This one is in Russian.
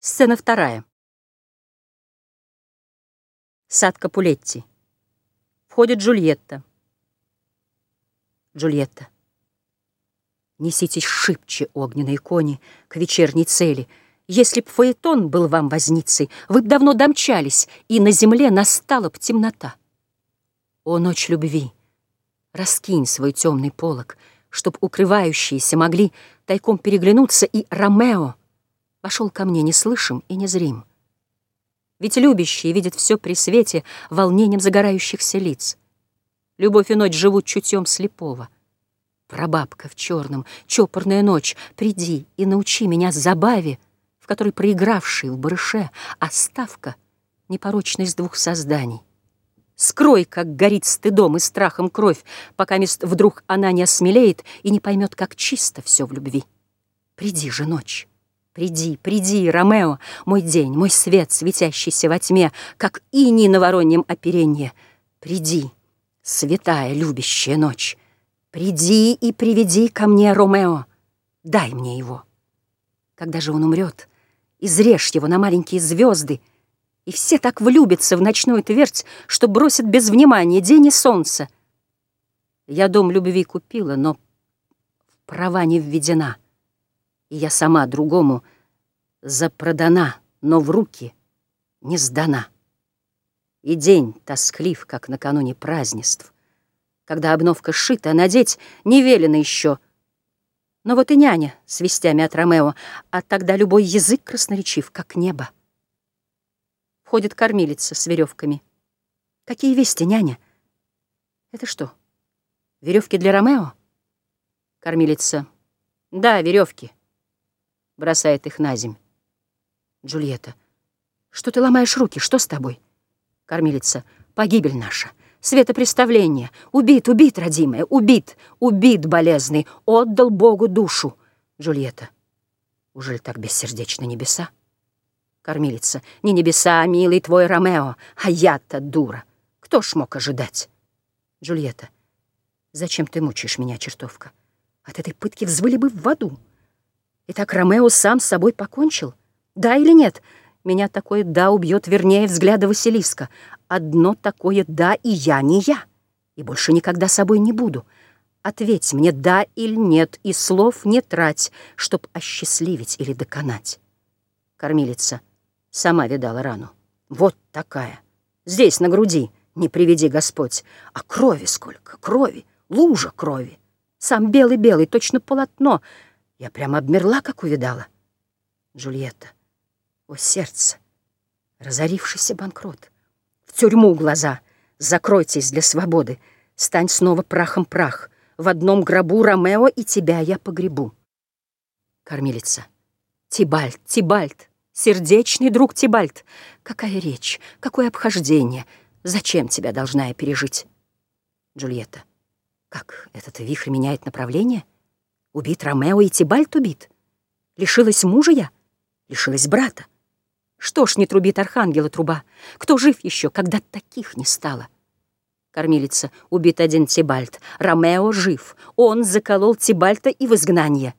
Сцена вторая. Сад Капулетти. Входит Джульетта. Джульетта. Неситесь шибче, огненные кони, к вечерней цели. Если б фаэтон был вам возницей, вы б давно домчались, и на земле настала б темнота. О, ночь любви! Раскинь свой темный полог, Чтоб укрывающиеся могли тайком переглянуться, и Ромео вошел ко мне неслышим и незрим. Ведь любящие видят все при свете волнением загорающихся лиц. Любовь и ночь живут чутьем слепого. Прабабка в черном, чопорная ночь, приди и научи меня забаве, в которой проигравший в барыше, а ставка — непорочность двух созданий. Скрой, как горит стыдом и страхом кровь, пока мест вдруг она не осмелеет и не поймет, как чисто все в любви. Приди же ночь. Приди, приди, Ромео, мой день, мой свет, светящийся во тьме, как иней на вороньем оперенье. Приди, святая любящая ночь, приди и приведи ко мне Ромео, дай мне его. Когда же он умрет, изрежь его на маленькие звезды, и все так влюбятся в ночную твердь, что бросят без внимания день и солнце. Я дом любви купила, но в права не введена — и я сама другому запродана, но в руки не сдана. И день тосклив, как накануне празднеств, когда обновка шита, надеть не велено еще. Но вот и няня с вестями от Ромео, а тогда любой язык красноречив, как небо. Входит кормилица с веревками. Какие вести, няня? Это что, веревки для Ромео? Кормилица. Да, веревки бросает их на земь. Джульетта. Что ты ломаешь руки? Что с тобой? Кормилица. Погибель наша. Светопреставление. Убит, убит, родимая, убит, убит, болезный. Отдал Богу душу. Джульетта. Ужель так бессердечно небеса? Кормилица. Не небеса, а милый твой Ромео, а я-то дура. Кто ж мог ожидать? Джульетта. Зачем ты мучаешь меня, чертовка? От этой пытки взвыли бы в аду. И так Ромео сам с собой покончил? Да или нет? Меня такое «да» убьет вернее взгляда Василиска. Одно такое «да» и я не я. И больше никогда собой не буду. Ответь мне «да» или «нет», и слов не трать, чтоб осчастливить или доконать. Кормилица сама видала рану. Вот такая. Здесь, на груди, не приведи Господь. А крови сколько, крови, лужа крови. Сам белый-белый, точно полотно — я прямо обмерла, как увидала. Джульетта, о сердце, разорившийся банкрот. В тюрьму глаза, закройтесь для свободы, стань снова прахом прах. В одном гробу Ромео и тебя я погребу. Кормилица. Тибальт, Тибальт, сердечный друг Тибальт. Какая речь, какое обхождение. Зачем тебя должна я пережить? Джульетта. Как, этот вихрь меняет направление? — Убит Ромео и Тибальт убит. Лишилась мужа я, лишилась брата. Что ж не трубит архангела труба? Кто жив еще, когда таких не стало? Кормилица, убит один Тибальт. Ромео жив. Он заколол Тибальта и в изгнание.